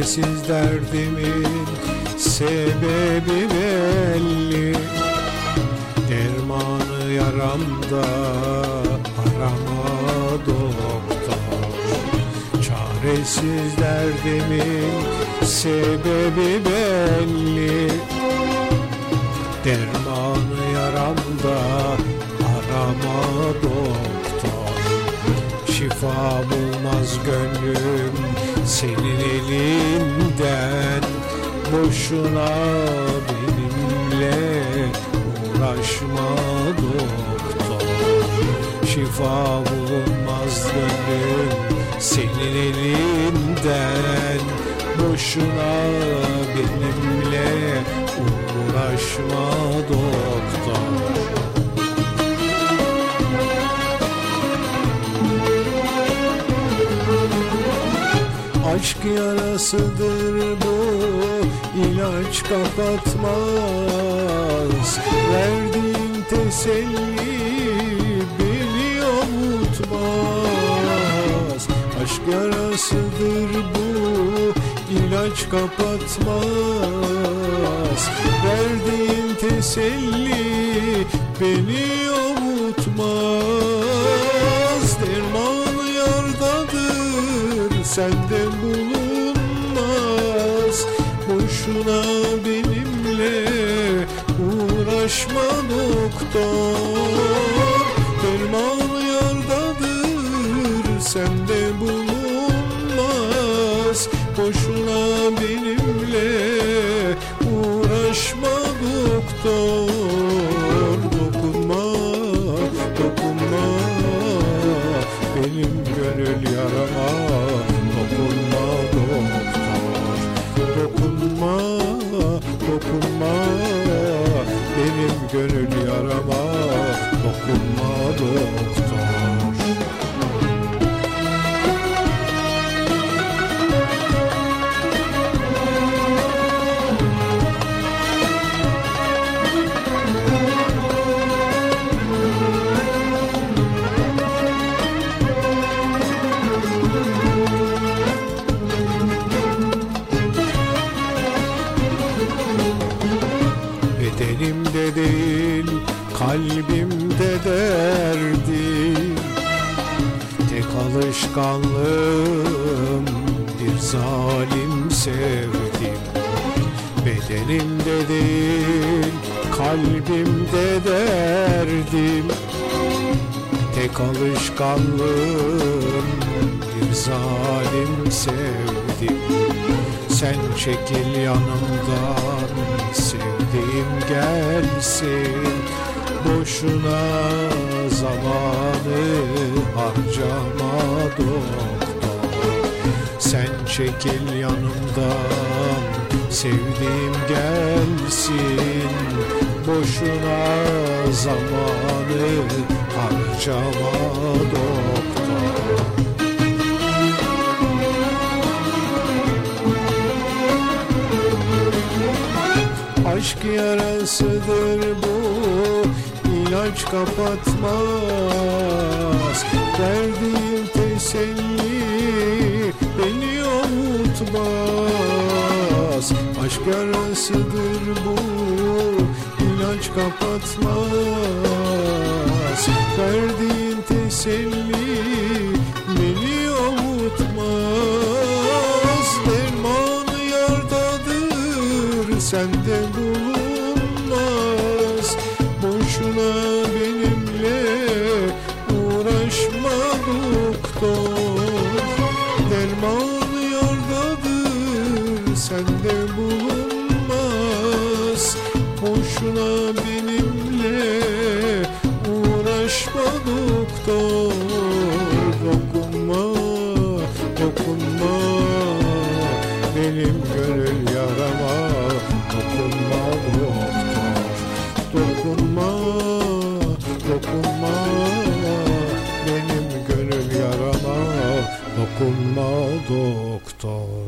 Çaresiz derdimin sebebi belli. Dermanı yaramda arama doktor. Çaresiz derdimin sebebi belli. Dermanı yaramda Şifa bulmaz gönlüm senin elinden. Boşuna benimle uğraşma doktor. Şifa bulunmaz gönlüm senin elinden. Boşuna benimle uğraşma doktor Aşk yarasıdır bu ilaç kapatmaz. Verdiğin teselli beni avutmaz Aşk yarasıdır bu ilaç kapatmaz. Verdiğin teselli beni avutmaz Derman yardadır sende bulunmaz. Boşuna benimle uğraşma doktor. Derman yardadır sende bulunmaz. Boşuna benimle Dokunma, dokunma benim gönül yarama. Dokunma doktor kalbimde derdim Tek alışkanlığım bir zalim sevdim. Bedenimde değil kalbimde derdim. Tek alışkanlığım bir zalim sevdim. Sen çekil yanımdan sevdiğim gelsin Boşuna zamanı harcama doktor. Sen çekil yanımdan sevdiğim gelsin. Boşuna zamanı harcama doktor. Aşk yarasıdır bu ilaç kapatmaz. Verdiğim teselli beni avutmaz Aşk yarasıdır bu ilaç kapatmaz. Verdiğin teselli Boşuna benimle uğraşma doktor. Derman yardadır sende bulunmaz. Boşuna benimle uğraşma doktor benim